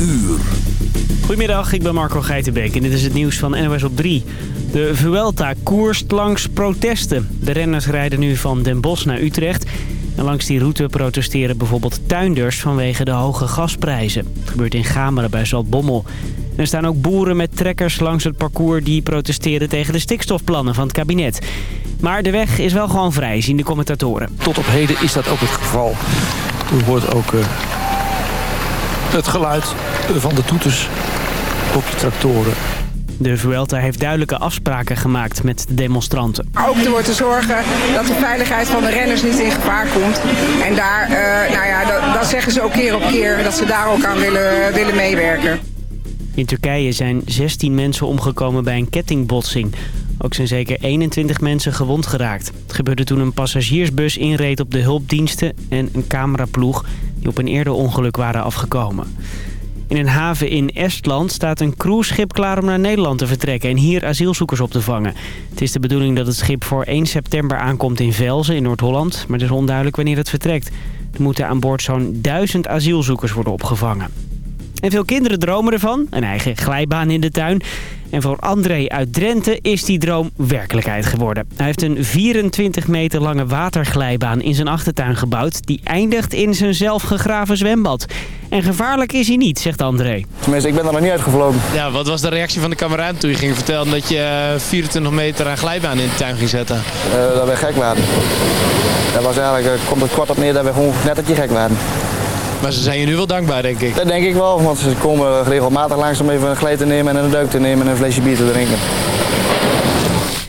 uur. Goedemiddag, ik ben Marco Geitenbeek en dit is het nieuws van NOS op 3. De Vuelta koerst langs protesten. De renners rijden nu van Den Bosch naar Utrecht. En langs die route protesteren bijvoorbeeld tuinders vanwege de hoge gasprijzen. Het gebeurt in Gameren bij Zaltbommel. er staan ook boeren met trekkers langs het parcours die protesteren tegen de stikstofplannen van het kabinet. Maar de weg is wel gewoon vrij, zien de commentatoren. Tot op heden is dat ook het geval. U hoort ook uh, het geluid van de toeters op de tractoren. De Vuelta heeft duidelijke afspraken gemaakt met de demonstranten. Ook ervoor te zorgen dat de veiligheid van de renners niet in gevaar komt. En daar, uh, nou ja, dat, dat, zeggen ze ook keer op keer, dat ze daar ook aan willen, willen meewerken. In Turkije zijn 16 mensen omgekomen bij een kettingbotsing. Ook zijn zeker 21 mensen gewond geraakt. Het gebeurde toen een passagiersbus inreed op de hulpdiensten en een cameraploeg die op een eerder ongeluk waren afgekomen. In een haven in Estland staat een cruiseschip klaar om naar Nederland te vertrekken en hier asielzoekers op te vangen. Het is de bedoeling dat het schip voor 1 september aankomt in Velzen in Noord-Holland, maar het is onduidelijk wanneer het vertrekt. Er moeten aan boord zo'n duizend asielzoekers worden opgevangen. En veel kinderen dromen ervan, een eigen glijbaan in de tuin. En voor André uit Drenthe is die droom werkelijkheid geworden. Hij heeft een 24 meter lange waterglijbaan in zijn achtertuin gebouwd... die eindigt in zijn zelfgegraven zwembad. En gevaarlijk is hij niet, zegt André. Tenminste, ik ben er nog niet uitgevlogen. Ja, wat was de reactie van de kameraad toen je ging vertellen... dat je 24 meter aan glijbaan in de tuin ging zetten? Uh, dat we gek waren. Dat was eigenlijk, uh, komt het kort op neer dat we gewoon net dat je gek waren. Maar ze zijn je nu wel dankbaar, denk ik. Dat denk ik wel, want ze komen regelmatig langs om even een gleed te nemen en een duik te nemen en een flesje bier te drinken.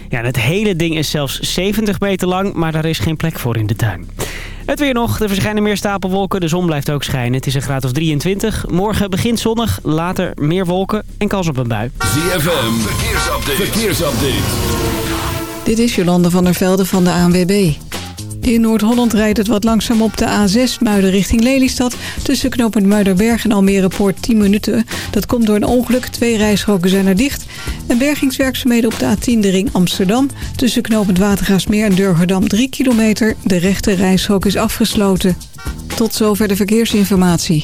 Ja, het hele ding is zelfs 70 meter lang, maar daar is geen plek voor in de tuin. Het weer nog. Er verschijnen meer stapelwolken. De zon blijft ook schijnen. Het is een graad of 23. Morgen begint zonnig, later meer wolken en kans op een bui. ZFM, verkeersupdate. verkeersupdate. Dit is Jolande van der Velde van de ANWB. In Noord-Holland rijdt het wat langzaam op de A6 Muiden richting Lelystad. Tussen knooppunt Muiderberg en Almere Poort 10 minuten. Dat komt door een ongeluk. Twee rijstroken zijn er dicht. En bergingswerkzaamheden op de A10 de ring Amsterdam. Tussen knooppunt Watergaasmeer en Durgerdam 3 kilometer. De rechte rijstrook is afgesloten. Tot zover de verkeersinformatie.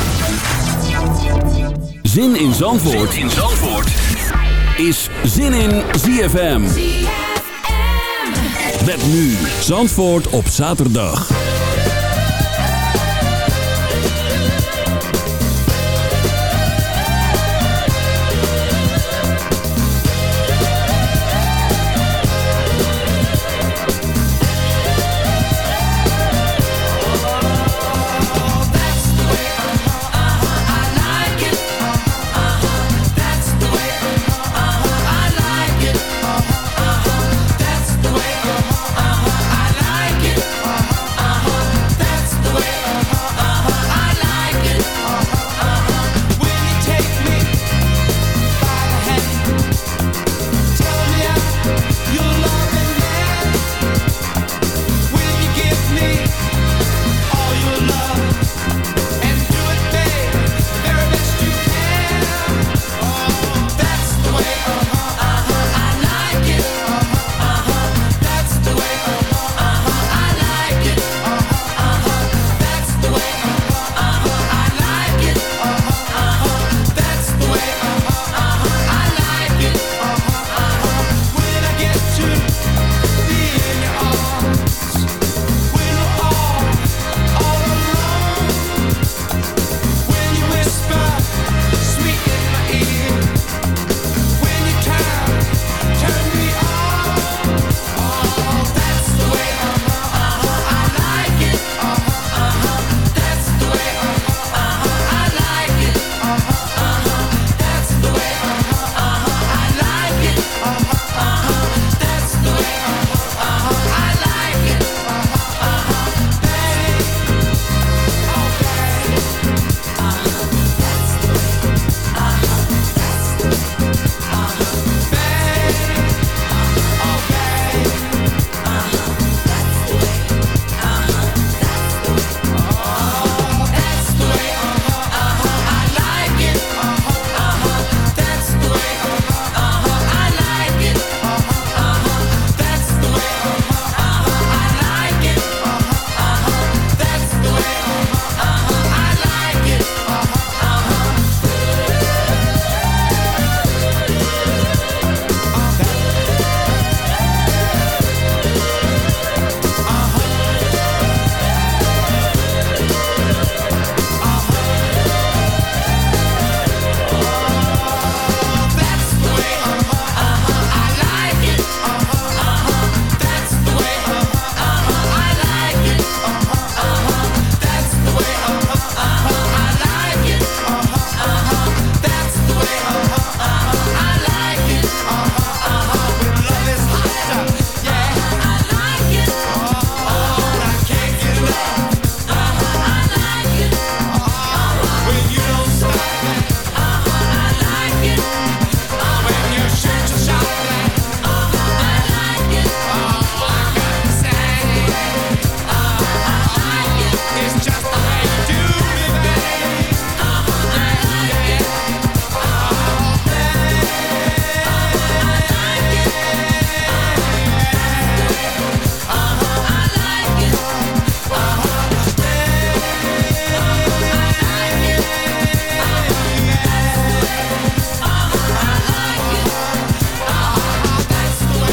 Zin in Zandvoort, zin in Zandvoort. is Zin in ZFM. Met nu Zandvoort op zaterdag.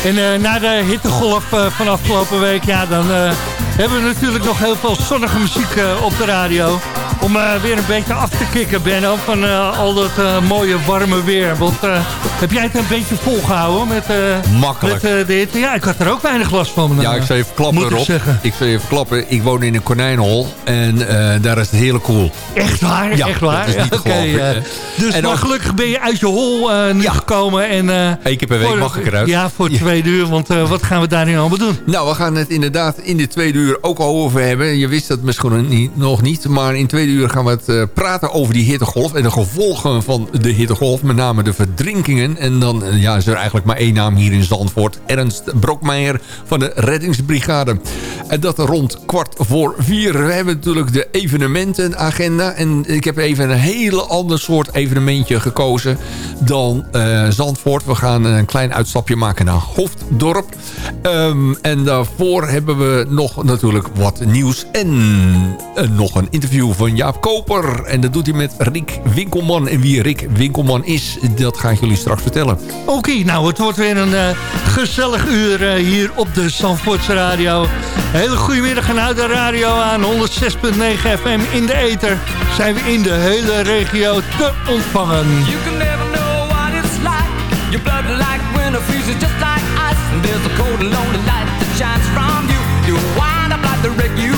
En na de hittegolf van afgelopen week, ja, dan hebben we natuurlijk nog heel veel zonnige muziek op de radio. Om weer een beetje af te kicken, Benno, van al dat mooie warme weer. Want heb jij het een beetje volgehouden met, Makkelijk. met de hitte? Ja, ik had er ook weinig last van. Ja, ik zal even klappen erop. Ik, ik zal even klappen. Ik woon in een konijnenhol en daar is het hele cool. Echt waar? Ja, echt waar? dat is niet dus en maar gelukkig ben je uit je hol uh, ja. gekomen. En, uh, Eén keer per week mag ik eruit. Ja, voor twee uur. Want uh, wat gaan we daar nu allemaal doen? Nou, we gaan het inderdaad in de tweede uur ook al over hebben. Je wist dat misschien niet, nog niet. Maar in de tweede uur gaan we het praten over die hittegolf. En de gevolgen van de hittegolf. Met name de verdrinkingen. En dan ja, is er eigenlijk maar één naam hier in Zandvoort. Ernst Brokmeijer van de reddingsbrigade. En dat rond kwart voor vier. We hebben natuurlijk de evenementenagenda. En ik heb even een hele ander soort evenementje gekozen dan uh, Zandvoort. We gaan een klein uitstapje maken naar Hoofddorp. Um, en daarvoor hebben we nog natuurlijk wat nieuws. En uh, nog een interview van Jaap Koper. En dat doet hij met Rick Winkelman. En wie Rick Winkelman is, dat ga ik jullie straks vertellen. Oké, okay, nou het wordt weer een uh, gezellig uur hier op de Zandvoortse Radio. Hele goede middag en houd de radio aan 106.9 FM in de ether. Zijn we in de hele regio te ontvangen. You can never know what it's like. Your blood like winter freezes just like ice. And there's a cold and lonely light that shines from you. You wind up like the wreck you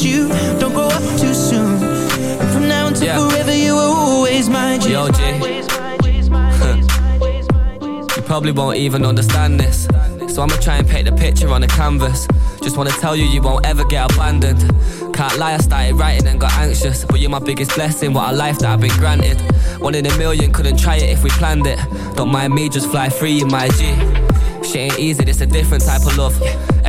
to protect you. Don't grow up too soon. And from now until Yeah. forever, you were always my G. Yo, G. You probably won't even understand this. So I'ma try and paint the picture on the canvas. Just wanna tell you, you won't ever get abandoned. Can't lie, I started writing and got anxious. But you're my biggest blessing, what a life that I've been granted. One in a million, couldn't try it if we planned it. Don't mind me, just fly free, you my G. Shit ain't easy, this a different type of love.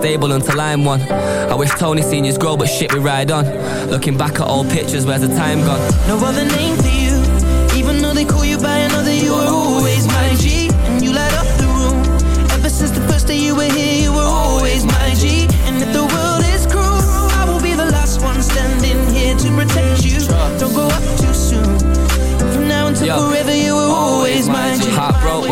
stable until I'm one. I wish Tony seniors grow, but shit, we ride on. Looking back at old pictures, where's the time gone? No other name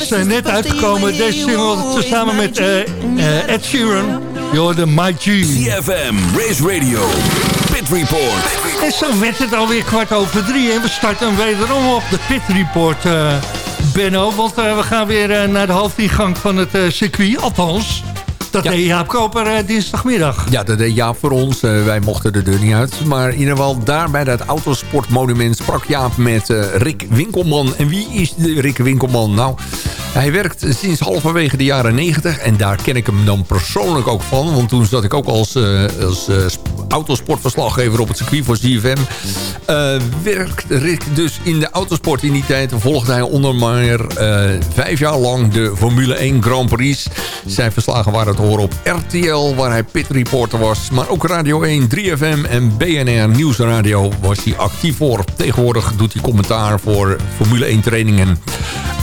is eh, net uitgekomen, deze single samen met eh, eh, Ed Sheeran. Je hoorde My G. CFM, Race Radio, Pit Report. En zo werd het alweer kwart over drie. En we starten wederom op de Pit Report, eh, Benno. Want we gaan weer naar de hoofdingang van het circuit. Althans, dat Ja. deed Jaap Koper eh, dinsdagmiddag. Ja, dat deed Jaap voor ons. Eh, wij mochten de deur niet uit. Maar in ieder geval daar bij dat autosportmonument sprak Jaap met eh, Rick Winkelman. En wie is de Rick Winkelman? Nou, hij werkt sinds halverwege de jaren 90. En daar ken ik hem dan persoonlijk ook van. Want toen zat ik ook als, eh, als eh, sp- autosportverslaggever op het circuit voor CFM. Eh werkt Rick dus in de autosport in die tijd. Volgde hij onder meer vijf jaar lang de Formule 1 Grand Prix. Zijn verslagen waren te horen op RTL, waar hij pitreporter was. Maar ook Radio 1, 3FM en BNR Nieuwsradio was hij actief voor. Tegenwoordig doet hij commentaar voor Formule 1 trainingen.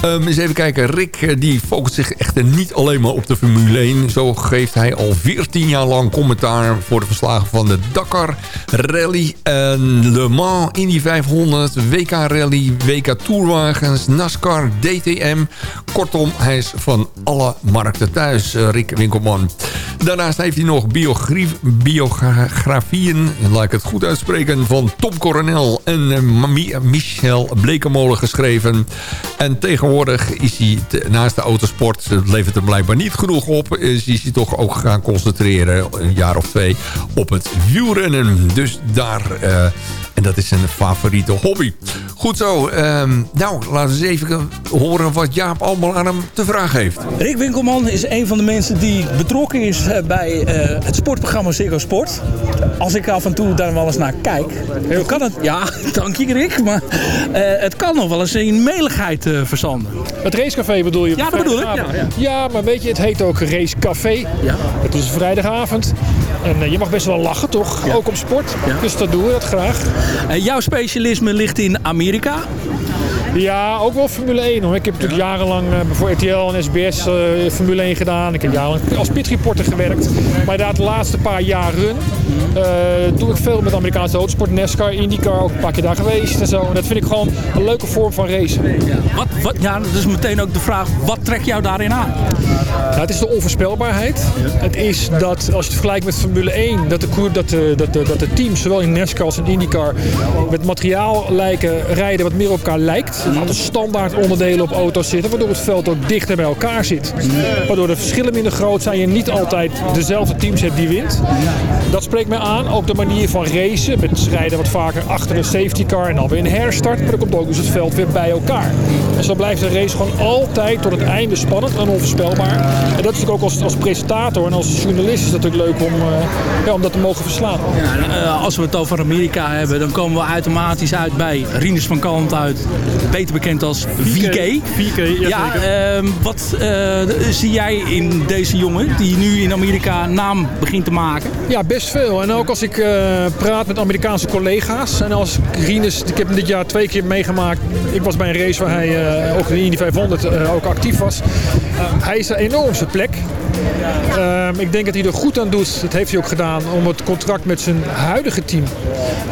Ehm, eens even kijken. Rick eh, die focust zich echter niet alleen maar op de Formule 1. Zo geeft hij al 14 jaar lang commentaar voor de verslagen van de Dakar Rally. En Le Mans Indy 500, WK Rally, WK Tourwagens, NASCAR, DTM. Kortom, hij is van alle markten thuis, eh, Rick Winkelman. Daarnaast heeft hij nog biografieën, laat ik het goed uitspreken, van Tom Coronel en eh, Michel Blekemolen geschreven. En tegenwoordig is hij te- naast de autosport, het levert hem blijkbaar niet genoeg op, is hij toch ook gaan concentreren, een jaar of twee, op het wielrennen. Dus daar... eh, en dat is zijn favoriete hobby. Goed zo. ehm, nou, laten we eens even horen wat Jaap allemaal aan hem te vragen heeft. Rick Winkelman is een van de mensen die betrokken is eh, bij eh, het sportprogramma Ziggo Sport. Als ik af en toe daar wel eens naar kijk, dan kan het... Ja, dank je Rick, maar eh, het kan nog wel eens in meligheid eh, verzanden. Het racecafé bedoel je? Ja, dat bedoel ik. Ja, ja. Ja, maar weet je, het heet ook racecafé. Ja. Het is vrijdagavond. En eh, je mag best wel lachen, toch? Ook op sport. Dus dat doen we dat graag. Eh, jouw specialisme ligt in Amerika. Ja, ook wel Formule 1 hoor. Ik heb natuurlijk jarenlang uh, voor RTL en SBS uh, Formule 1 gedaan. Ik heb jarenlang als pitreporter gewerkt. Maar inderdaad de laatste paar jaren uh, doe ik veel met Amerikaanse autosport. NASCAR, IndyCar, ook een paar keer daar geweest en zo. En dat vind ik gewoon een leuke vorm van racen. Ja, wat, wat, ja dat is meteen ook de vraag, wat trekt jou daarin aan? Ja, het is de onvoorspelbaarheid. Het is dat, als je het vergelijkt met Formule 1, dat de, dat de, dat de, dat de teams, zowel in NASCAR als in IndyCar, met materiaal lijken rijden wat meer op elkaar lijkt. Hadden standaard onderdelen op auto's zitten, waardoor het veld ook dichter bij elkaar zit. Waardoor de verschillen minder groot zijn. Je niet altijd dezelfde teams hebt die wint. Dat spreekt mij aan. Ook de manier van racen. Met rijden wat vaker achter een safety car en dan weer een herstart. Maar dan komt ook dus het veld weer bij elkaar. En zo blijft de race gewoon altijd tot het einde spannend en onvoorspelbaar. En dat is natuurlijk ook als, als presentator en als journalist is het natuurlijk leuk om, uh, ja, om dat te mogen verslaan. Ja, uh, als we het over Amerika hebben, dan komen we automatisch uit bij Rinus van Kant uit. Beter bekend als VK. VK, ja, ja uh, wat uh, zie jij in deze jongen die nu in Amerika naam begint te maken? Ja, best veel. En ook als ik uh, praat met Amerikaanse collega's. En als Rinus, ik heb hem dit jaar twee keer meegemaakt. Ik was bij een race waar hij uh, ook in de Indy 500 uh, ook actief was. hij is een enormste plek. Uh, ik denk dat hij er goed aan doet, dat heeft hij ook gedaan, om het contract met zijn huidige team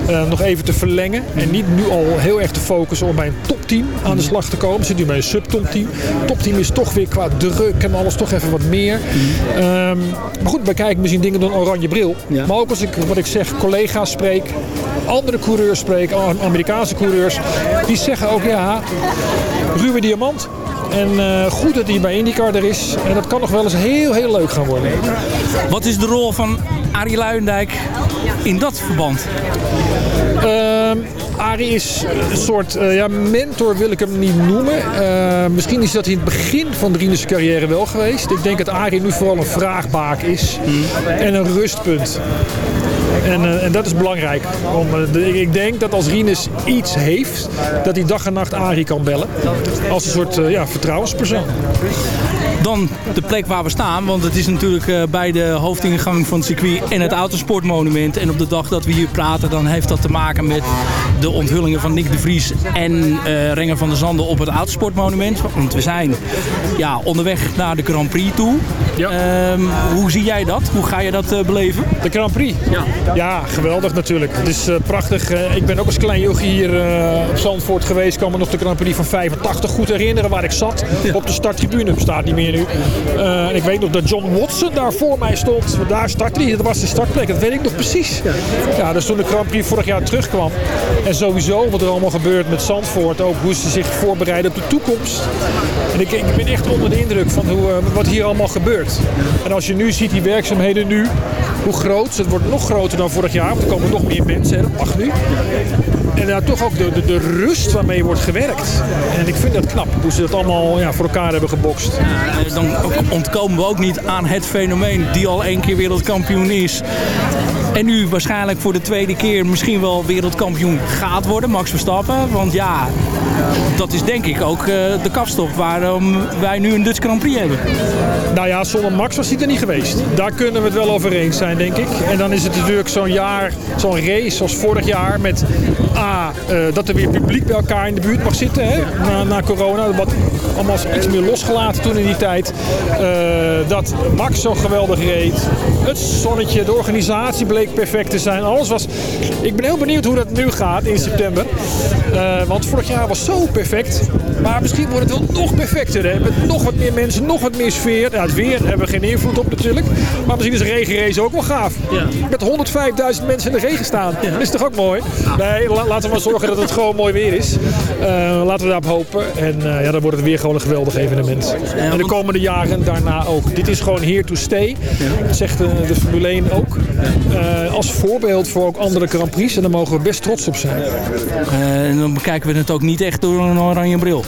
uh, nog even te verlengen. En niet nu al heel erg te focussen om bij een topteam aan de slag te komen. Zit nu bij een subtopteam. Topteam is toch weer qua druk en alles toch even wat meer. Um, maar goed, we kijken misschien dingen door een oranje bril. Maar ook als ik, wat ik zeg, collega's spreek, andere coureurs spreek, Amerikaanse coureurs, die zeggen ook ja, ruwe diamant. En uh, goed dat hij bij IndyCar er is. En dat kan nog wel eens heel, heel leuk gaan worden. Wat is de rol van Arie Luijendijk in dat verband? Uh, Arie is een soort uh, ja, mentor, wil ik hem niet noemen. Uh, misschien is dat in het begin van Rinus' carrière wel geweest. Ik denk dat Arie nu vooral een vraagbaak is. Mm. En een rustpunt. En, uh, en, dat is belangrijk. Om, de, ik denk dat als Rinus iets heeft, dat hij dag en nacht Arie kan bellen. Als een soort uh, ja, vertrouwenspersoon. Dan de plek waar we staan, want het is natuurlijk uh, bij de hoofdingang van het circuit en het autosportmonument. En op de dag dat we hier praten, dan heeft dat te maken met de onthullingen van Nick de Vries en uh, Renger van der Zanden op het autosportmonument. Want we zijn ja, onderweg naar de Grand Prix toe. Ja. Um, hoe zie jij dat? Hoe ga je dat uh, beleven? De Grand Prix? Ja. Ja, geweldig natuurlijk. Het is uh, prachtig. Uh, ik ben ook als klein jochie hier op Zandvoort geweest. Ik kan me nog de Grand Prix van 85 goed herinneren waar ik zat. Ja. Op de starttribune. Bestaat niet meer en ik weet nog dat John Watson daar voor mij stond. Daar startte hij. Dat was de startplek. Dat weet ik nog precies. Ja. dus toen de Grand vorig jaar terugkwam. En sowieso wat er allemaal gebeurt met Zandvoort. Ook hoe ze zich voorbereiden op de toekomst. En ik, ik ben echt onder de indruk van hoe, wat hier allemaal gebeurt. En als je nu ziet die werkzaamheden nu. Hoe groot. Het wordt nog groter dan vorig jaar. Want er komen nog meer mensen. Hè? Dat mag nu. En daar toch ook de, de, de, rust waarmee wordt gewerkt. En ik vind dat knap. Hoe ze dat allemaal ja, voor elkaar hebben gebokst. Ja, dan ontkomen we ook niet aan het fenomeen die al één keer wereldkampioen is. En nu waarschijnlijk voor de tweede keer misschien wel wereldkampioen gaat worden. Max Verstappen. Want ja, dat is denk ik ook uh, de kapstok waarom wij nu een Dutch Grand Prix hebben. Nou ja, zonder Max was hij er niet geweest. Daar kunnen we het wel over eens zijn, denk ik. En dan is het natuurlijk zo'n jaar, zo'n race zoals vorig jaar met A, uh, dat er weer publiek bij elkaar in de buurt mag zitten hè, na, na corona. Wat allemaal iets meer losgelaten toen in die tijd. Uh, dat Max zo geweldig reed. Het zonnetje, de organisatie bleek perfect te zijn. Alles was... Ik ben heel benieuwd hoe dat nu gaat in september. Uh, want vorig jaar was zo perfect. Maar misschien wordt het wel nog perfecter. Hè? Met nog wat meer mensen, nog wat meer sfeer. Ja, het weer hebben we geen invloed op natuurlijk. Maar misschien is een regenrace ook wel gaaf. Ja. Met 105.000 mensen in de regen staan. Ja. Dat is toch ook mooi? Nee, la laten we maar zorgen dat het gewoon mooi weer is. Uh, laten we daarop hopen. En ja, dan wordt het weer gewoon een geweldig evenement. En de komende jaren daarna ook. Dit is gewoon here to stay. Dat zegt de, de Formule 1 ook. Uh, als voorbeeld voor ook andere Grand Prix. En daar mogen we best trots op zijn. en dan bekijken we het ook niet echt door een oranje bril.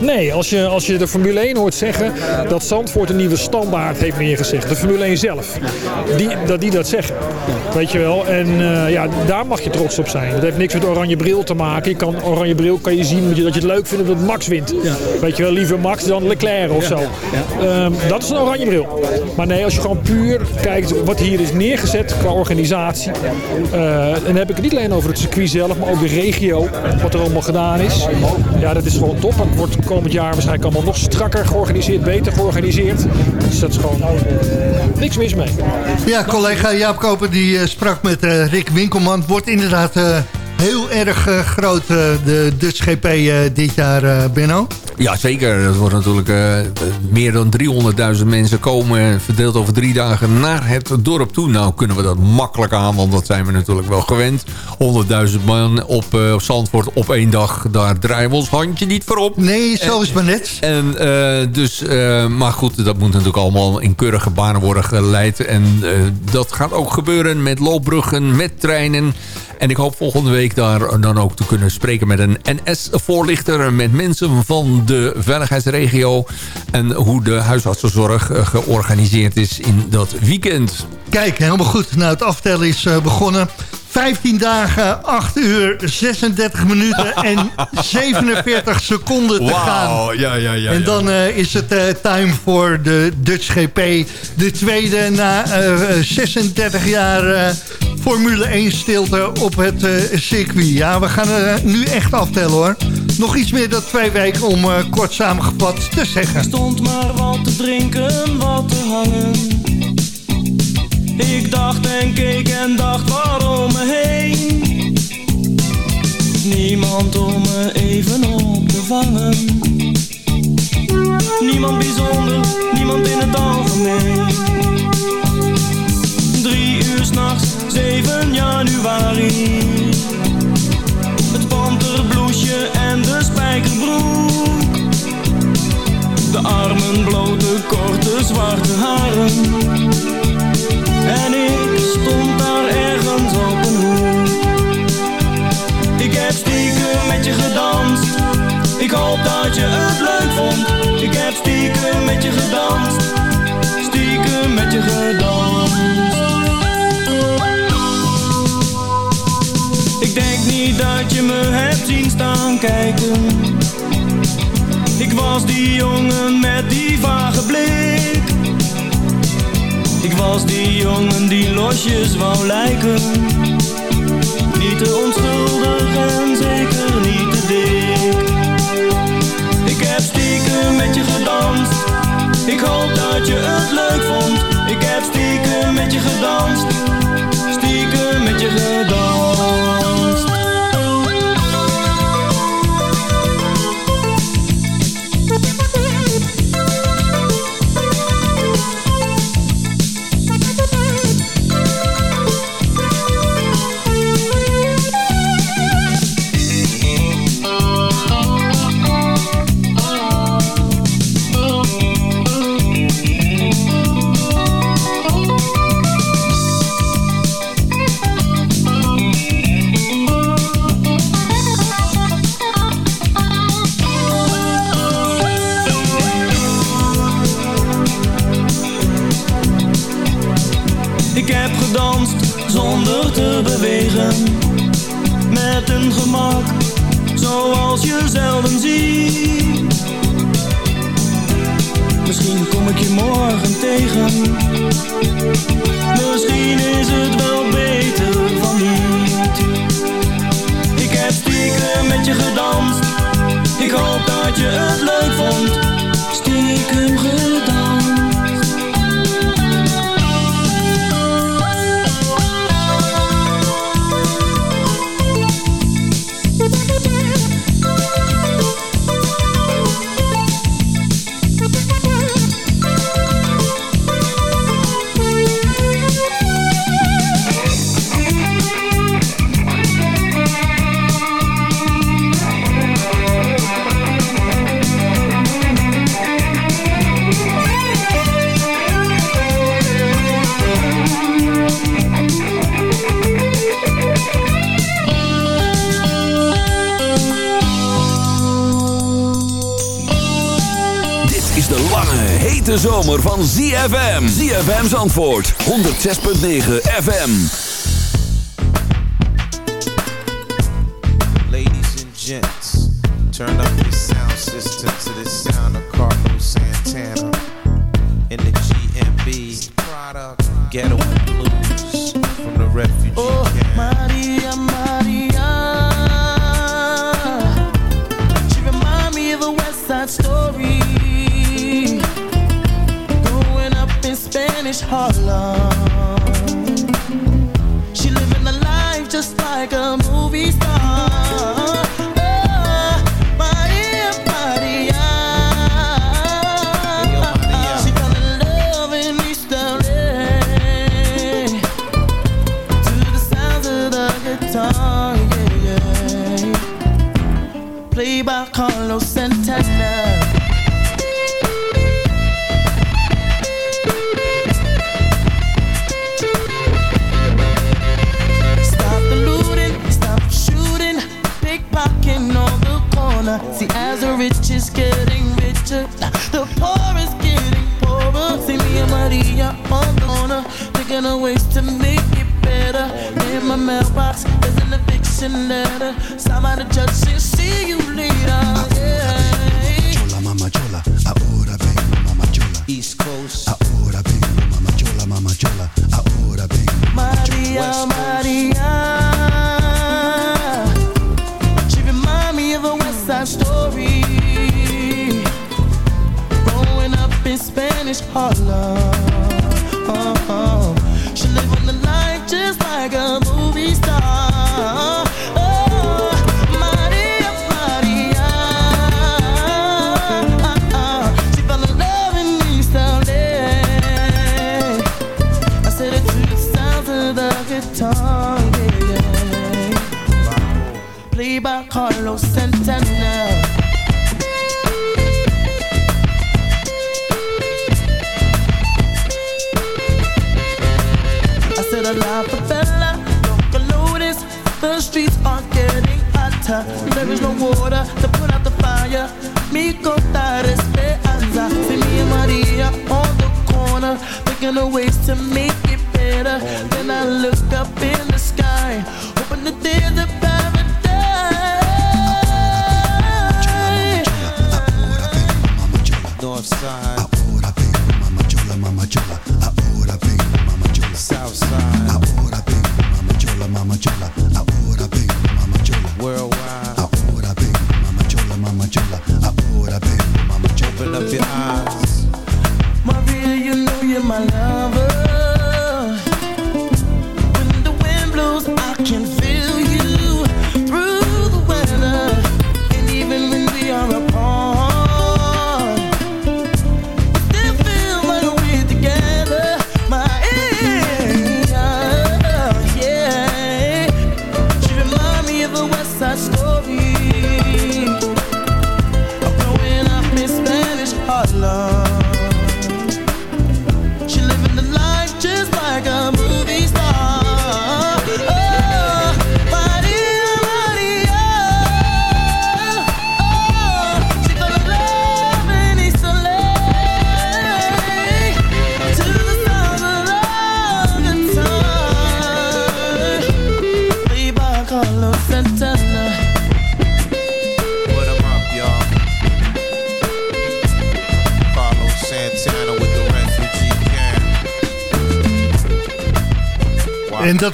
Nee, als je, als je de Formule 1 hoort zeggen dat Zandvoort een nieuwe standaard heeft neergezegd. De Formule 1 zelf. Die, dat die dat zeggen. Weet je wel. En uh, ja, daar mag je trots op zijn. Dat heeft niks met oranje bril te maken. Je kan oranje bril kan je zien dat je, dat je het leuk vindt dat Max wint. Weet je wel, liever Max dan Leclerc of zo. Ehm, dat is een oranje bril. Maar nee, als je gewoon puur kijkt wat hier is neergezet qua organisatie. eh, en dan heb ik het niet alleen over het circuit zelf, maar ook de regio. Wat er allemaal gedaan is. Ja, dat is gewoon top. Het wordt komend jaar waarschijnlijk allemaal nog strakker georganiseerd, beter georganiseerd. Dus dat is gewoon niks mis mee. Ja, collega Jaap Koper die eh, sprak met eh, Rick Winkelman. Wordt inderdaad eh, heel erg eh, groot, eh, de Dutch GP eh, dit jaar, Benno. Ja, zeker. Dat wordt natuurlijk meer dan 300.000 mensen komen... verdeeld over drie dagen naar het dorp toe. Nou kunnen we dat makkelijk aan, want dat zijn we natuurlijk wel gewend. 100.000 man op, op Zandvoort op één dag. Daar draaien we ons handje niet voor op. Nee, zo is maar net. En, dus, maar goed, dat moet natuurlijk allemaal in keurige banen worden geleid. En dat gaat ook gebeuren met loopbruggen, met treinen... En ik hoop volgende week daar dan ook te kunnen spreken met een NS-voorlichter... met mensen van de veiligheidsregio... en hoe de huisartsenzorg eh, georganiseerd is in dat weekend. Kijk, helemaal goed. Nou, het aftellen is eh, begonnen. 15 dagen, 8 uur, 36 minuten en 47 seconden te gaan. Wauw, ja, ja, ja. En dan eh, is het time voor de Dutch GP. De tweede na eh, 36 jaar Formule 1 stilte op het eh, circuit. Ja, we gaan er nu echt aftellen hoor. Nog iets meer dan twee weken om eh, kort samengevat te zeggen. stond maar wat te drinken, wat te hangen. Ik dacht en keek en dacht waarom me heen. Niemand om me even op te vangen. Niemand bijzonder, niemand in het algemeen. 7 januari. Het panterbloesje en de spijkerbroek. De armen blote, korte, zwarte haren. En ik stond daar ergens op een hoek. Ik heb stiekem met je gedanst. Ik hoop dat je het leuk vond. Ik heb stiekem met je gedanst. Stiekem met je gedanst. Niet dat je me hebt zien staan kijken. Ik was die jongen met die vage blik. Ik was die jongen die losjes wou lijken. Niet te onschuldig en zeker niet te dik. Ik heb stiekem met je gedanst. Ik hoop dat je het leuk vond. Ik heb stiekem met je gedanst. Stiekem met je gedanst. ZFM's antwoord, 106.9 FM. Turn up your sound system to the sound of Carlos Santana in the GMB product Ghetto Blues from the refugee Oh, camp. Maria, Maria. She remind me of a West Side Story. Harlem. Saman da da, saman just judge la favela, local notice. The streets are getting hotter. There is no water to put out the fire. Mi contar esperanza. See me and Maria on the corner, thinking of ways to make it better. Then I look up in the sky, hoping that there's a paradise. North side. ahora vengo, mama chola, mama chola. Ahora vengo, mama chola. South side. Ramachandra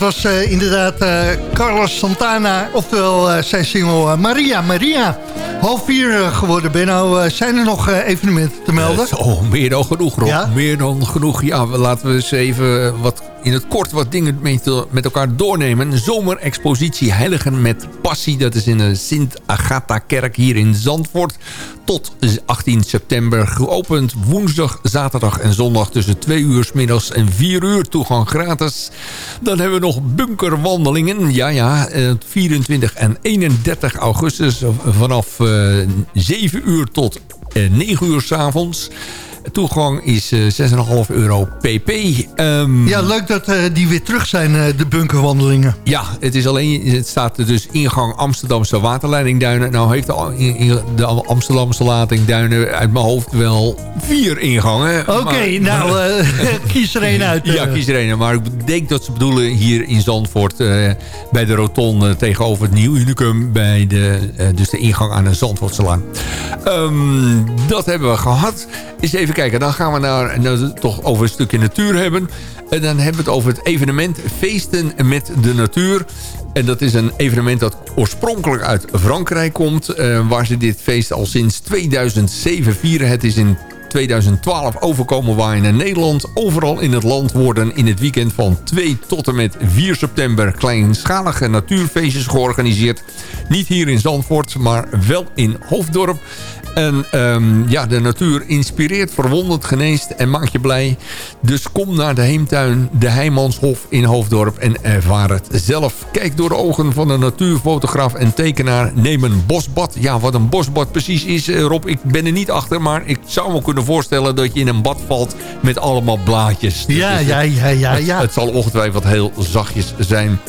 was eh, inderdaad eh, Carlos Santana, oftewel eh, zijn single Maria Maria. Half vier geworden, Benno. Zijn er nog evenementen te melden? Oh, meer dan genoeg, Rob. Ja? Meer dan genoeg. Ja, laten we eens even wat, in het kort wat dingen met, elkaar doornemen. Zomerexpositie Heiligen met Passie. Dat is in de Sint-Agatha-kerk hier in Zandvoort. Tot 18 september geopend. Woensdag, zaterdag en zondag tussen 2 uur middags en 4 uur. Toegang gratis. Dan hebben we nog bunkerwandelingen. Ja, ja. eh, 24 en 31 augustus. Vanaf eh, 7 uur tot eh, 9 uur s'avonds. Toegang is eh, 6,5 euro pp. Ehm, Ja, leuk dat eh, die weer terug zijn, eh, de bunkerwandelingen. Ja, het, is alleen, het staat er dus ingang Amsterdamse waterleidingduinen. Nou heeft de, de Amsterdamse waterleidingduinen uit mijn hoofd wel vier ingangen. Oké, nou, eh, kies er één uit. Ja, eh. kies er één. Maar ik denk dat ze bedoelen hier in Zandvoort... eh, bij de rotonde tegenover het Nieuw Unicum... bij de, eh, dus de ingang aan de Zandvoortselaan. Ehm, dat hebben we gehad. Eens even kijken, dan gaan we naar, nou, toch over een stukje natuur hebben. En dan hebben we het over het evenement Feesten met de Natuur. En dat is een evenement dat oorspronkelijk uit Frankrijk komt... eh, waar ze dit feest al sinds 2007 vieren. Het is in 2012 overkomen waaien naar Nederland. Overal in het land worden in het weekend van 2 tot en met 4 september... kleinschalige natuurfeestjes georganiseerd. Niet hier in Zandvoort, maar wel in Hoofddorp. En ehm, ja, de natuur inspireert, verwondert, geneest en maakt je blij. Dus kom naar de Heemtuin, de Heijmanshof in Hoofddorp en ervaar het zelf. Kijk door de ogen van een natuurfotograaf en tekenaar. Neem een bosbad. Ja, wat een bosbad precies is, eh, Rob, ik ben er niet achter. Maar ik zou me kunnen voorstellen dat je in een bad valt met allemaal blaadjes. Ja, Dus ja, ja, ja, het- ja. Het zal ongetwijfeld heel zachtjes zijn.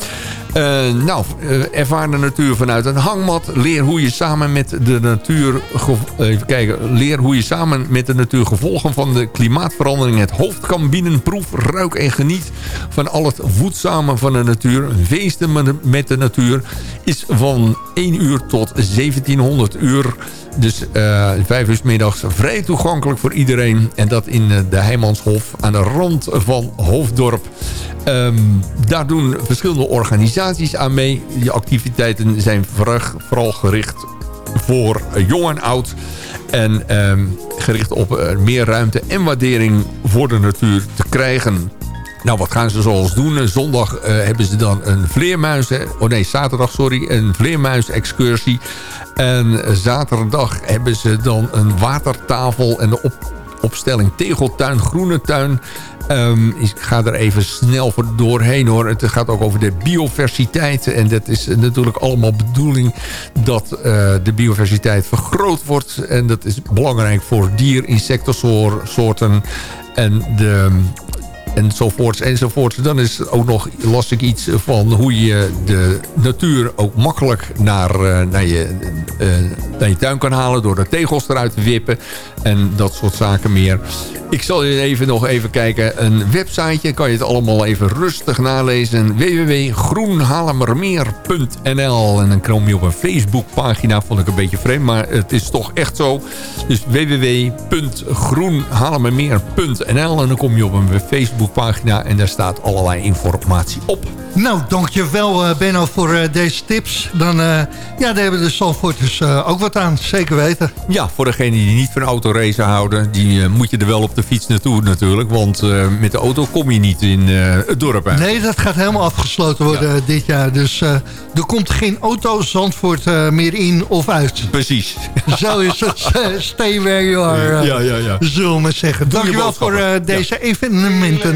Eh, nou, eh, ervaar de natuur vanuit een hangmat. Leer hoe je samen met de natuur... gev- Even kijken. Leer hoe je samen met de natuur gevolgen van de klimaatverandering... het hoofd kan bieden. Proef, ruik en geniet van al het voedzame van de natuur. Feesten met de natuur is van 1 uur tot 1700 uur... Dus eh vijf uur middags vrij toegankelijk voor iedereen. En dat in eh, de Heijmanshof aan de rand van Hoofddorp. Ehm, daar doen verschillende organisaties aan mee. Die activiteiten zijn vooral- gericht voor jong en oud. En ehm, gericht op eh, meer ruimte en waardering voor de natuur te krijgen. Nou, wat gaan ze zoals doen? Eh, Zondag eh, hebben ze dan een vleermuis... Oh nee, zaterdag, sorry. Een vleermuis-excursie. En zaterdag hebben ze dan een watertafel... en de op, opstelling tegeltuin, groene tuin... Ehm, ik ga er even snel voor doorheen hoor. Het gaat ook over de biodiversiteit. En dat is natuurlijk allemaal bedoeling dat eh, de biodiversiteit vergroot wordt. En dat is belangrijk voor dier, insectensoorten en de enzovoorts enzovoorts. Dan is ook nog, las ik iets van hoe je de natuur ook makkelijk naar, eh, naar, je, eh, naar je tuin kan halen... door de tegels eruit te wippen en dat soort zaken meer. Ik zal je even nog even kijken. Een websiteje, kan je het allemaal even rustig nalezen. www.groenhalemermeer.nl En dan kom je op een Facebookpagina, vond ik een beetje vreemd, maar het is toch echt zo. Dus www.groenhalemermeer.nl En dan kom je op een Facebookpagina en daar staat allerlei informatie op. Nou, dankjewel eh Benno voor eh, deze tips. Dan, eh, ja, daar hebben de Zandvoorters ook wat aan, zeker weten. Ja, voor degenen die niet van autoracen houden... die moet je er wel op de fiets naartoe natuurlijk. Want met de auto kom je niet in het dorp. Nee, dat gaat helemaal afgesloten worden dit jaar. Dus er komt geen auto Zandvoort meer in of uit. Precies. Zo is het. Stay where you are. Ja, ja, ja. Zullen we maar zeggen. Doe Dankjewel voor deze evenementen.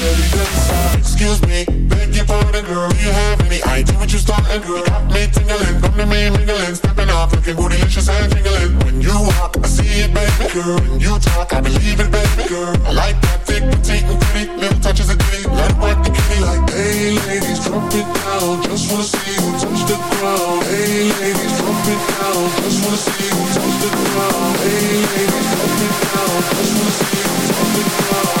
belly dancer. Excuse me, beg your pardon, girl. Do you have any idea what you starting, girl? Got me tingling, come to me mingling, stepping off, looking bootylicious and jingling. When you walk, I see it, baby, girl. When you talk, I believe it, baby, girl. I like that thick, petite, and pretty, little touches of ditty. Let it work the kitty like, hey, ladies, drop it down. Just wanna see you touch the ground. Hey, ladies, drop it down. Just wanna see you touch the ground. Hey, ladies, drop it down. Just wanna see you touch the ground.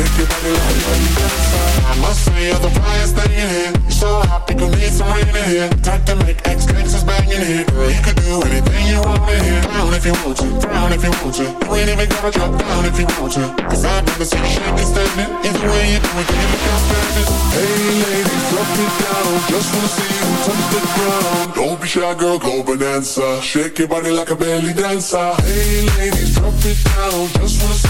Shake your body like you like. I must say you're the brightest thing in here. You're so hot, think you need some rain in here. Type to make ex gangsters bang in here. Girl, you could do anything you want in here. Down if you want to, down if you want to. You ain't even gotta drop down if you want to. Cause I've never seen you shake statement. Either way you do it, you look outstanding. Hey ladies, drop it down. Just wanna see you touch the ground. Don't be shy, girl, go bonanza. Shake your body like a belly dancer. Hey ladies, drop it down. Just wanna see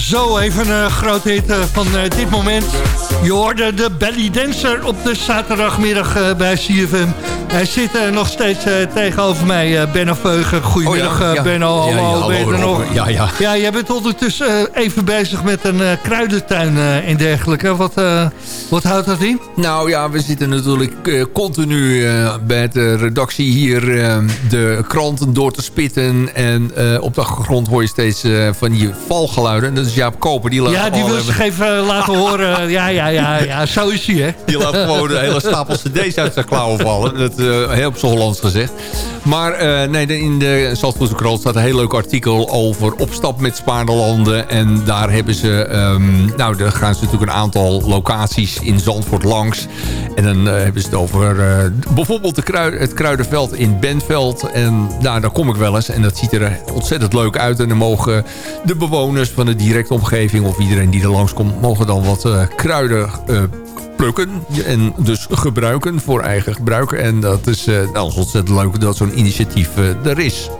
Zo, even een groot hit eh, van eh, dit moment. Je hoorde de Belly Dancer op de zaterdagmiddag eh, bij CFM. Hij zit nog steeds tegenover mij, Benno Veugen. Goedemiddag, Oh ja, ja. Benno. Ja, Hallo, ben je er nog? Ja, ja. Ja, jij bent ondertussen even bezig met een kruidentuin en dergelijke. Wat, wat houdt dat in? Nou ja, we zitten natuurlijk continu bij de redactie hier eh, de kranten door te spitten. En op de achtergrond hoor je steeds van die valgeluiden. Dat is Jaap Koper. Die laat Ja, die wil zich even eh, laten horen. Ja, ja, ja, ja, zo is hij, hè? Die laat gewoon de hele stapel cd's uit zijn klauwen vallen. Dat uh, heel op zijn Hollands gezegd. Maar uh, nee, in de Zandvoortse krant staat een heel leuk artikel over opstap met Spaarlanden. En daar hebben ze, um, nou, daar gaan ze natuurlijk een aantal locaties in Zandvoort langs. En dan uh, hebben ze het over bijvoorbeeld de krui het Kruidenveld in Bentveld. En nou, daar kom ik wel eens. En dat ziet er ontzettend leuk uit. En dan mogen de bewoners van de directe omgeving of iedereen die er langskomt... mogen dan wat uh, kruiden plukken en dus gebruiken voor eigen gebruik. En dat is, uh, ontzettend leuk dat zo'n initiatief er is.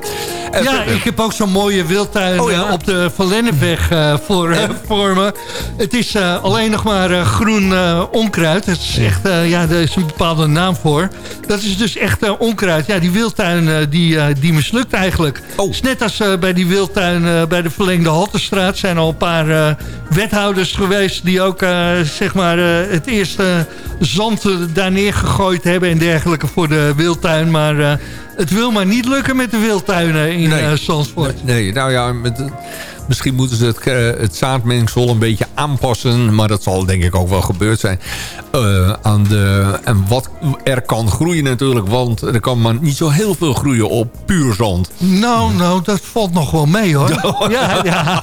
Ja, ik heb ook zo'n mooie wildtuin oh, ja. op de Van Lennepweg uh, voor, voor me. Het is alleen nog maar groen onkruid. Het is echt, ja, daar is een bepaalde naam voor. Dat is dus echt onkruid. Ja, die wildtuin die, die mislukt eigenlijk. Oh. Het is net als bij die wildtuin bij de verlengde Haltestraat zijn al een paar wethouders geweest die ook zeg maar het eerste zand daar neergegooid hebben en dergelijke voor de wildtuin. Maar het wil maar niet lukken met de wildtuinen in nee. uh, Zandvoort. Nee, nee, nou ja, met, misschien moeten ze het, uh, het zaadmengsel een beetje aanpassen. Maar dat zal denk ik ook wel gebeurd zijn. Uh, aan de, en wat er kan groeien natuurlijk. Want er kan maar niet zo heel veel groeien op puur zand. Nou, nou, dat valt nog wel mee hoor. ja, ja.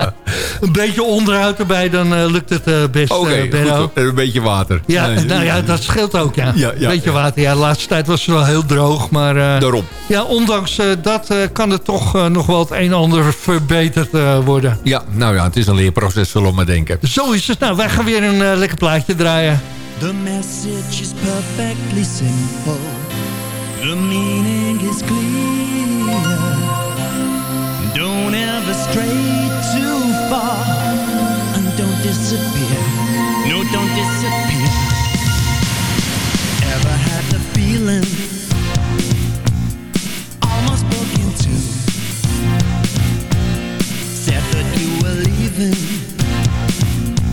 een beetje onderhoud erbij, dan uh, lukt het uh, best, okay, uh, Benno. Een beetje water. Ja, nee, nou ja, dat scheelt ook, ja. ja, ja beetje ja. water. Ja, de laatste tijd was het wel heel droog, maar... Daarom. Ja, ondanks dat kan er toch nog wel het een en ander verbeterd worden. Ja, nou ja, het is een leerproces, zullen we maar denken. Zo is het. Nou, wij gaan weer een lekker plaatje draaien. The message is perfectly simple. The meaning is clear. Don't ever stray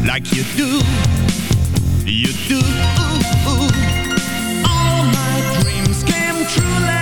Like you do. You do. All my dreams came true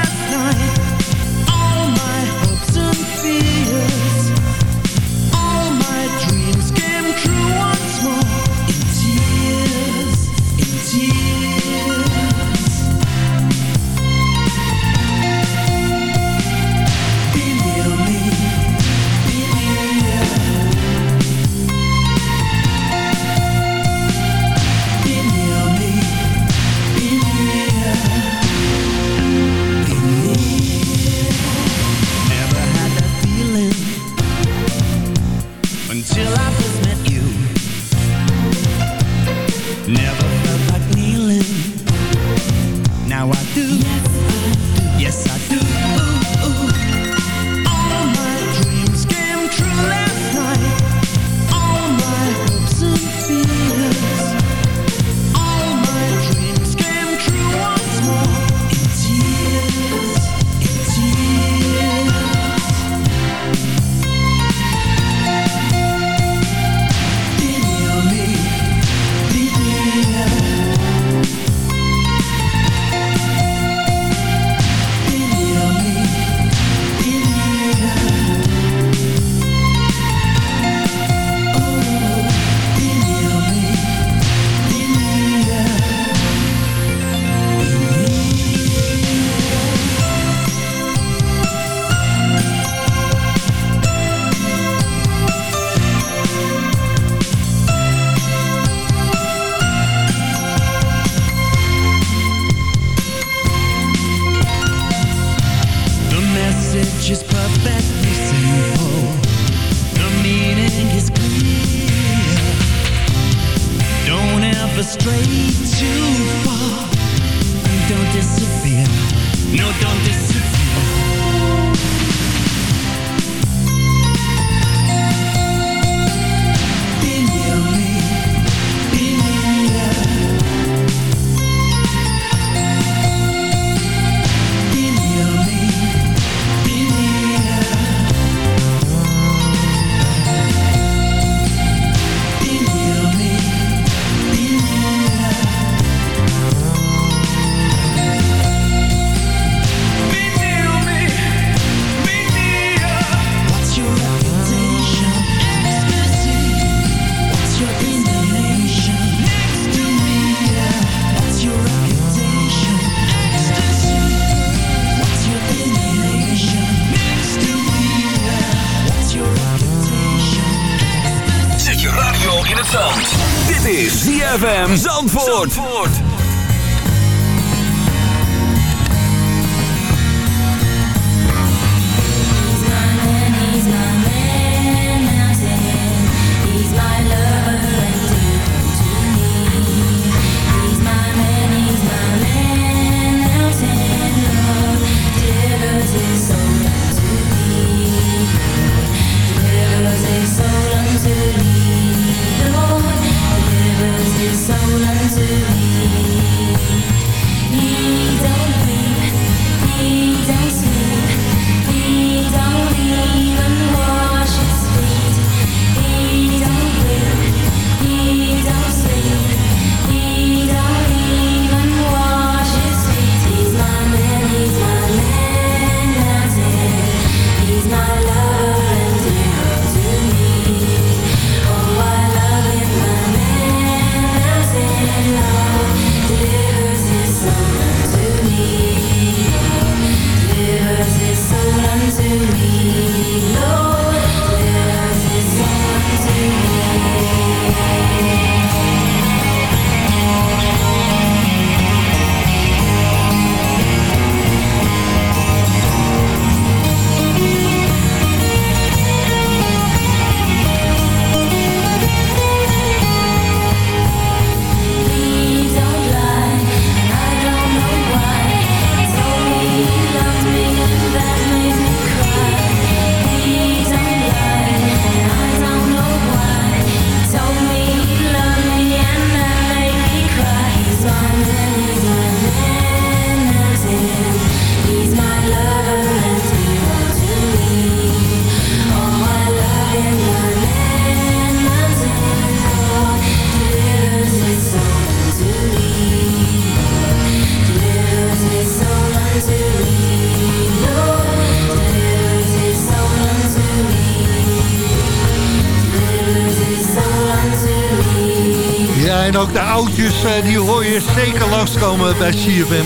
oudjes, eh, die hoor je zeker langskomen bij CFM.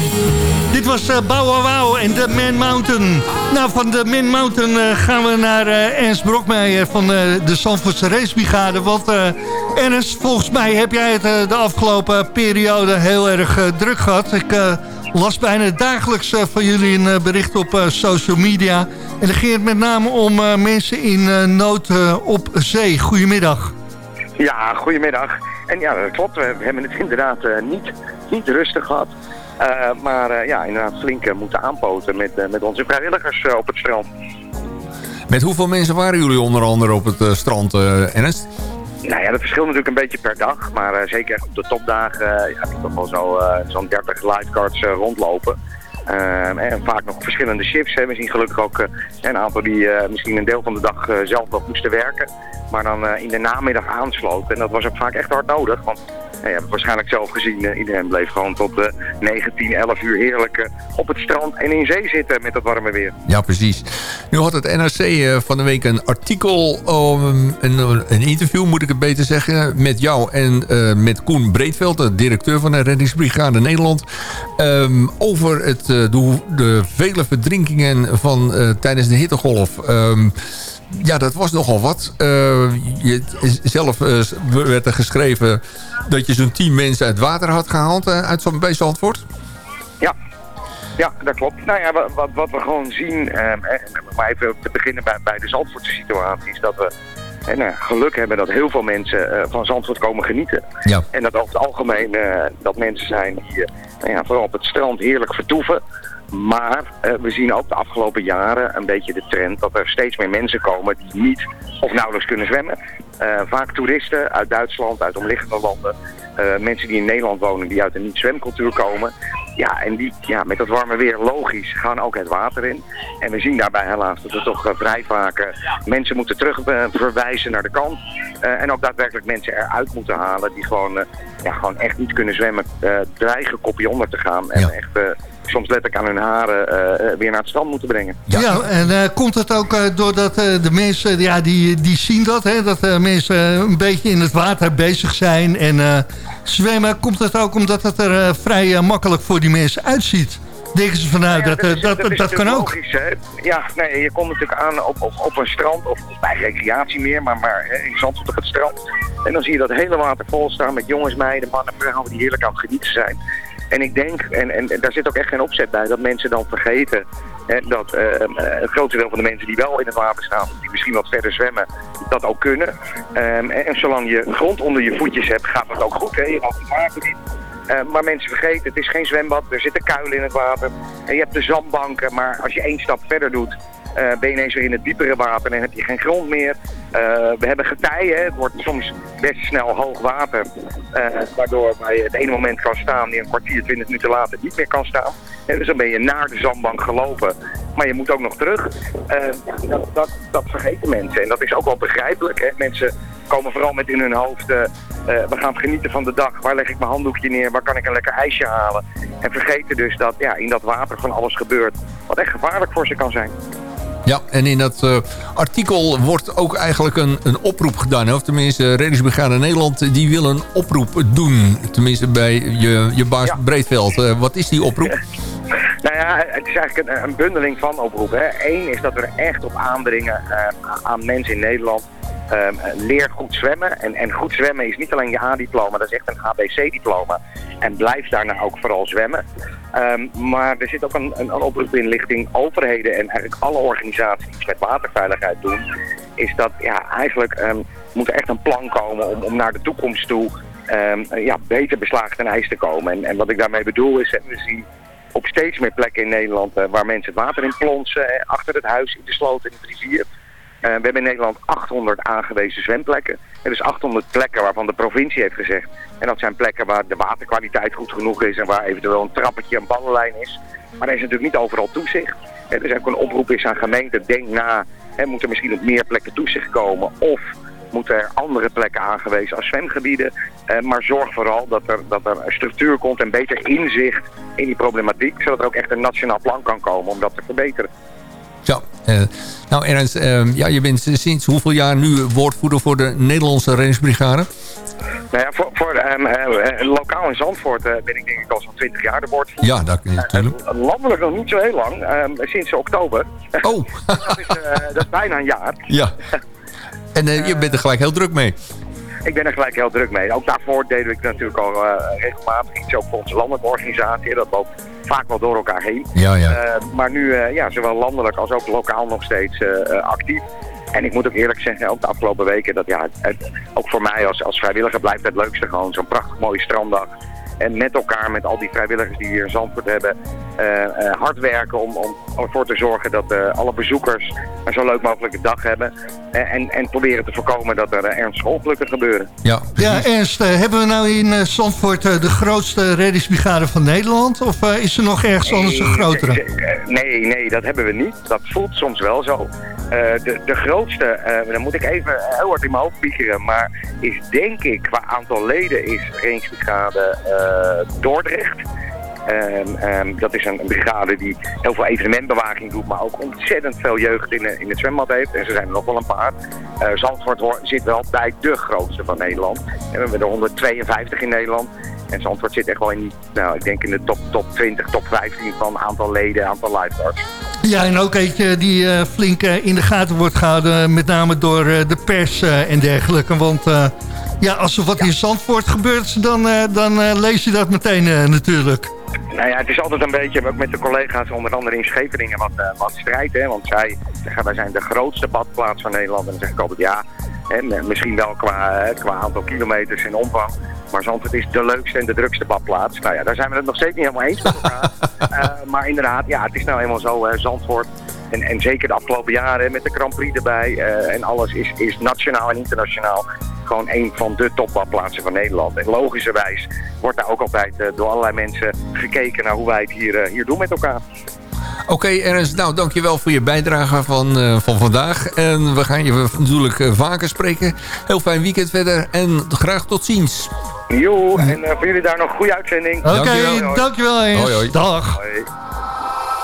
Dit was uh, en de Man Mountain. Nou, van de Man Mountain eh, gaan we naar eh, Ernst Brokmeijer van de Zandvoortse Racebrigade. Want Ernst, volgens mij heb jij het de afgelopen periode heel erg druk gehad. Ik las bijna dagelijks van jullie een bericht op social media. En dan ging het met name om mensen in nood op zee. Goedemiddag. Ja, goedemiddag. En ja, dat klopt. We hebben het inderdaad eh, niet, niet rustig gehad. Eh, maar eh, ja, inderdaad flink moeten aanpoten met, met onze vrijwilligers op het strand. Met hoeveel mensen waren jullie onder andere op het strand, Ernst? Nou ja, dat verschilt natuurlijk een beetje per dag. Maar zeker op de topdagen ja, heb je toch wel zo, eh, zo'n 30 lifeguards rondlopen. Ehm, en vaak nog verschillende shifts. Hè. We zien gelukkig ook eh, een aantal die eh, misschien een deel van de dag eh, zelf nog moesten werken. Maar dan in de namiddag aansloten. En dat was ook vaak echt hard nodig. Want je hebt het waarschijnlijk zelf gezien. iedereen bleef gewoon tot eh 9, 10, 11 uur heerlijk op het strand en in zee zitten met dat warme weer. Ja, precies. Nu had het NRC van de week een artikel, um, een, een interview moet ik het beter zeggen, met jou en met Koen Breedveld, de directeur van de Reddingsbrigade Nederland, um, over het, uh, de, de, vele verdrinkingen van, uh, tijdens de hittegolf. Um, ja, dat was nogal wat. Uh, je, zelf werd er geschreven dat je zo'n tien mensen uit water had gehaald uit Zandvoort. Ja. Ja, dat klopt. Nou ja, wat, wat, we gewoon zien, ehm, eh, maar even te beginnen bij, bij de Zandvoortse situatie, is dat we en, eh, geluk hebben dat heel veel mensen eh, van Zandvoort komen genieten. Ja. En dat over het algemeen eh, dat mensen zijn die nou ja, vooral op het strand heerlijk vertoeven. Maar eh, we zien ook de afgelopen jaren een beetje de trend dat er steeds meer mensen komen die niet of nauwelijks kunnen zwemmen. Eh, vaak toeristen uit Duitsland, uit omliggende landen. Eh, mensen die in Nederland wonen, die uit een niet-zwemcultuur komen. Ja, en die ja, met dat warme weer logisch gaan ook het water in. En we zien daarbij helaas dat we toch vrij vaak mensen moeten terugverwijzen naar de kant. En ook daadwerkelijk mensen eruit moeten halen die gewoon, ja, gewoon echt niet kunnen zwemmen. dreigen kopje onder te gaan. En echt soms letterlijk aan hun haren eh, eh, weer naar het strand moeten brengen. Ja, en eh, komt het ook eh, doordat eh, de mensen, ja, die, die zien dat, hè, dat mensen een beetje in het water bezig zijn en eh, zwemmen. Komt het ook omdat het er vrij makkelijk voor die mensen uitziet? Denken ze van nou, dat, is- dat, dat, is dat kan ook. Logisch? Ja, nee, je komt natuurlijk aan op, op, op een strand of bij recreatie meer, maar, maar hè, in Zandvoort op het strand. En dan zie je dat hele water vol staan met jongens, meiden, mannen, vrouwen die heerlijk aan het genieten zijn. En ik denk, en, en, daar zit ook echt geen opzet bij, dat mensen dan vergeten hè, dat eh, eh, het grootste deel van de mensen die wel in het water staan, die misschien wat verder zwemmen, dat ook kunnen. Ehm, en, zolang je grond onder je voetjes hebt, gaat dat ook goed. Hè? Je mag het water niet. Eh, maar mensen vergeten, het is geen zwembad, er zitten kuilen in het water. En je hebt de zandbanken, maar als je één stap verder doet, eh, ben je ineens weer in het diepere water en heb je geen grond meer. Eh, we hebben getijen, het wordt soms best snel hoog water. eh, waardoor je het ene moment kan staan die een kwartier, twintig minuten later niet meer kan staan. En dus dan ben je naar de zandbank gelopen, maar je moet ook nog terug. Eh, dat, dat, dat vergeten mensen en dat is ook wel begrijpelijk. Hè? Mensen komen vooral met in hun hoofd, eh, eh, we gaan genieten van de dag. Waar leg ik mijn handdoekje neer? Waar kan ik een lekker ijsje halen? En vergeten dus dat ja, in dat water van alles gebeurt wat echt gevaarlijk voor ze kan zijn. Ja, en in dat eh, artikel wordt ook eigenlijk een, een oproep gedaan. Of tenminste, Reddingsbrigade Nederland die wil een oproep doen. Tenminste bij je, je baas Breedveld. Eh, wat is die oproep? Nou ja, het is eigenlijk een, een bundeling van oproepen. Eén is dat we er echt op aandringen aan mensen in Nederland. Ehm, leer goed zwemmen. En, en goed zwemmen is niet alleen je A-diploma, dat is echt een ABC-diploma. En blijf daarna ook vooral zwemmen. Ehm, maar er zit ook een, een, oproep in richting overheden en eigenlijk alle organisaties die met waterveiligheid doen. Is dat ja, eigenlijk ehm, moet er echt een plan komen om, om naar de toekomst toe ja, beter beslagen ten ijs te komen. En, en wat ik daarmee bedoel is, we zien op steeds meer plekken in Nederland eh, waar mensen het water in plonsen, achter het huis, in de sloot, in de rivier. Eh, we hebben in Nederland 800 aangewezen zwemplekken. Er is 800 plekken waarvan de provincie heeft gezegd. En dat zijn plekken waar de waterkwaliteit goed genoeg is en waar eventueel een trappetje, een ballenlijn is. Maar er is natuurlijk niet overal toezicht. Er is ook een oproep is aan gemeenten, denk na, hè, moet er misschien op meer plekken toezicht komen of moeten er andere plekken aangewezen als zwemgebieden. Eh, maar zorg vooral dat er, dat er structuur komt en beter inzicht in die problematiek, zodat er ook echt een nationaal plan kan komen om dat te verbeteren. Ja, eh, nou Ernst, eh, ja, je bent sinds hoeveel jaar nu woordvoerder voor de Nederlandse reddingsbrigade? Nou ja, voor, voor ehm, eh, eh, lokaal in Zandvoort ben ik denk ik al zo'n 20 jaar de woordvoerder. Ja, dat natuurlijk. Landelijk nog niet zo heel lang, ehm, sinds oktober. Oh. dat, is, dat is bijna een jaar. Ja. En je bent er gelijk heel druk mee. Ik ben er gelijk heel druk mee. Ook daarvoor deden ik natuurlijk al eh, regelmatig iets ook voor onze landelijke organisatie. Dat loopt vaak wel door elkaar heen. Ja, ja. Eh, maar nu eh, ja, zowel landelijk als ook lokaal nog steeds actief. En ik moet ook eerlijk zeggen, ook de afgelopen weken, dat ja, het, ook voor mij als, als vrijwilliger blijft het leukste gewoon zo'n prachtig mooie stranddag. En met elkaar, met al die vrijwilligers die hier in Zandvoort hebben, eh, eh, hard werken om, om ervoor te zorgen dat eh, alle bezoekers een zo leuk mogelijke dag hebben. En, en proberen te voorkomen dat er ernstige ongelukken gebeuren. Ja, Ja, Ernst, eh, hebben we nou in eh, Zandvoort de grootste reddingsbrigade van Nederland? Of is er nog ergens anders een grotere? Nee, nee, dat hebben we niet. Dat voelt soms wel zo. Eh, de, de grootste, eh, dan moet ik even heel hard in mijn hoofd piekeren, maar is denk ik qua aantal leden is Reddingsbrigade eh Dordrecht. Ehm, ehm, dat is een, brigade die heel veel evenementbewaking doet, maar ook ontzettend veel jeugd in, in het zwembad heeft. En er zijn er nog wel een paar. Eh, Zandvoort zit wel bij de grootste van Nederland. We hebben er 152 in Nederland. En Zandvoort zit echt wel in nou, ik denk in de top, top 20, top 15 van aantal leden, aantal lifeguards. Ja, en ook eentje die eh, flink eh, in de gaten wordt gehouden, met name door eh, de pers eh, en dergelijke. Want eh, ja, als er wat in Zandvoort gebeurt, dan, eh, dan eh, lees je dat meteen eh, natuurlijk. Nou ja, het is altijd een beetje, ook met de collega's onder andere in Scheveningen, wat, wat strijd. Hè? Want zij zeggen, wij zijn de grootste badplaats van Nederland. En dan zeg ik altijd ja, en misschien wel qua, qua aantal kilometers en omvang. Maar Zandvoort is de leukste en de drukste badplaats. Nou ja, daar zijn we het nog steeds niet helemaal eens met elkaar. Maar inderdaad, ja, het is nou eenmaal zo, Zandvoort. En, en zeker de afgelopen jaren met de Grand Prix erbij en alles is, is nationaal en internationaal gewoon een van de topbadplaatsen van Nederland. En logischerwijs wordt daar ook altijd eh, door allerlei mensen gekeken naar hoe wij het hier, eh, hier doen met elkaar. Oké Ernst, nou dankjewel voor je bijdrage van, eh, van vandaag. En we gaan je natuurlijk vaker spreken. Heel fijn weekend verder en graag tot ziens. Jo, en voor jullie daar nog een goede uitzending. Oké, Dankjewel. dankjewel. Hoi, hoi. Dag. Hoi.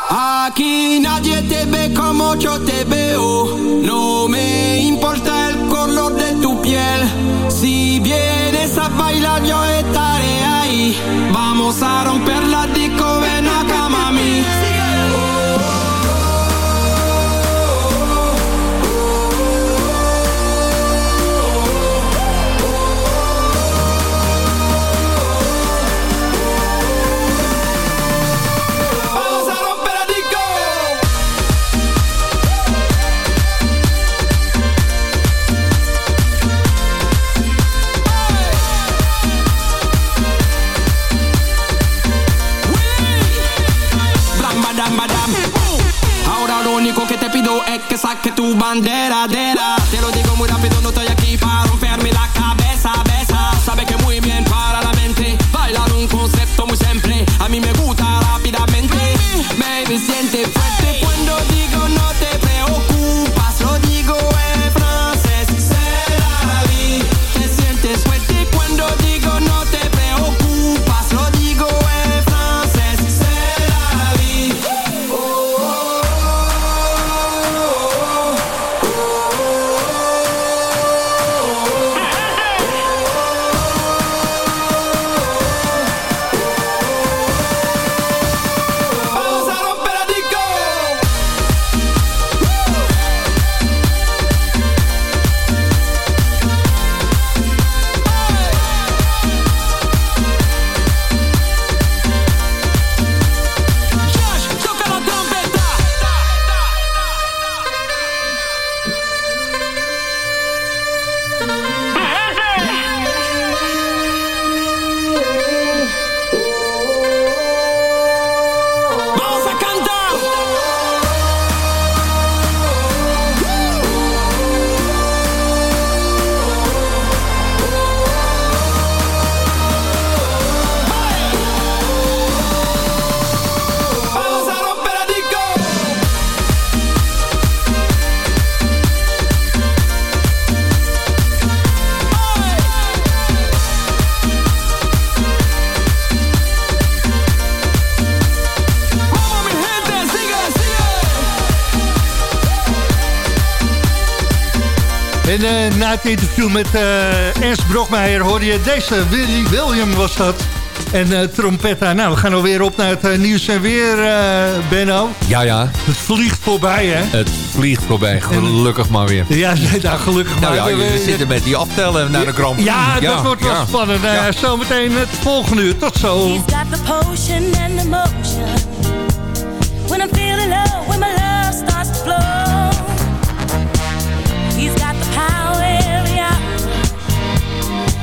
Aquí nadie te ve como yo te veo. No me importa único que te pido es que saque tu bandera, dera. Te lo digo muy rápido, no estoy aquí para romperme la cabeza, het interview met eh, Ernst Brokmeijer hoorde je deze. Willy William was dat. En eh, trompetta. Nou, we gaan alweer op naar het eh, nieuws en weer, eh, Benno. Ja, ja. Het vliegt voorbij, hè? Het vliegt voorbij, gelukkig maar weer. Ja, nou, gelukkig Nou maar. ja, We- we zitten met die aftellen naar de Grand Prix. Ja, dat wordt wel ja. spannend. Ja, Zometeen het volgende uur. Tot zo. He's got the potion and the motion. When I'm feeling low, when my love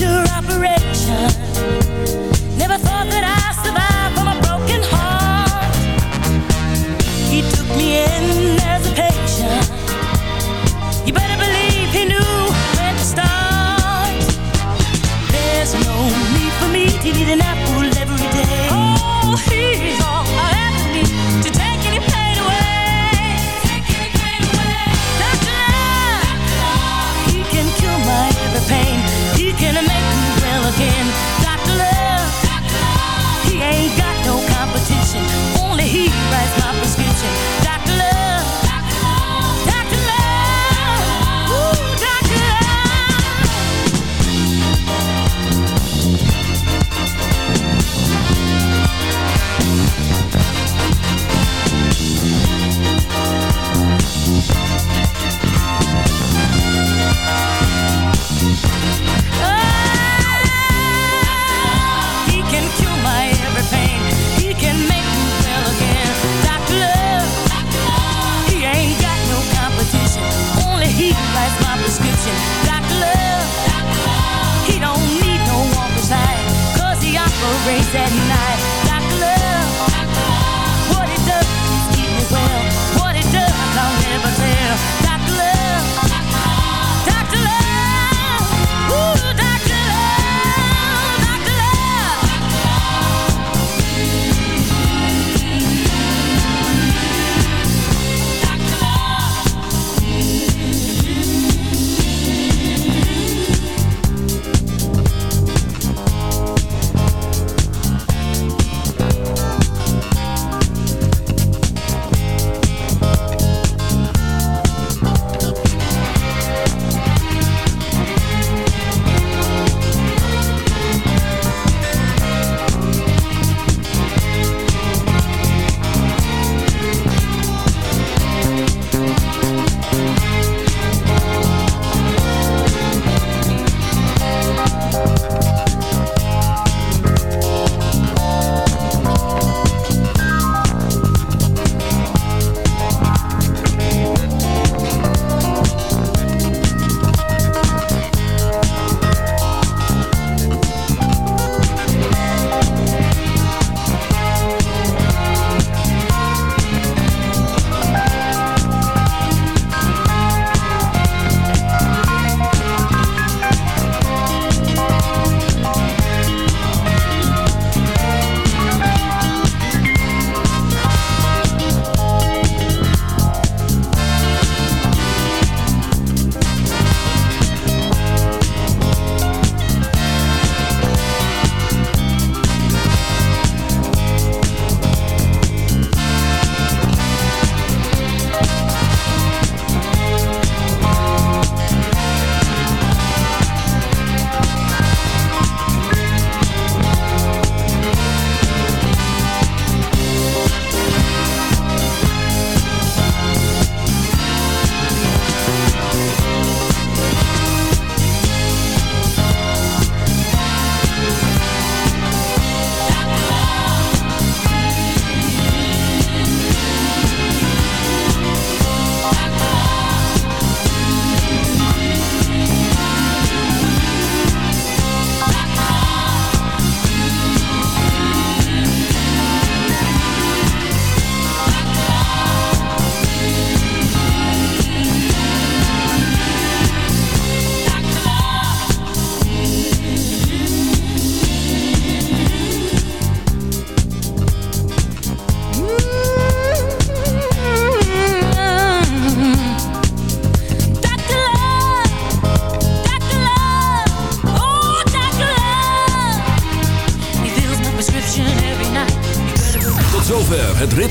Your operation. Never thought that I'd survive from a broken heart. He took me in as a patient. You better believe he knew when to start. There's no need for me need an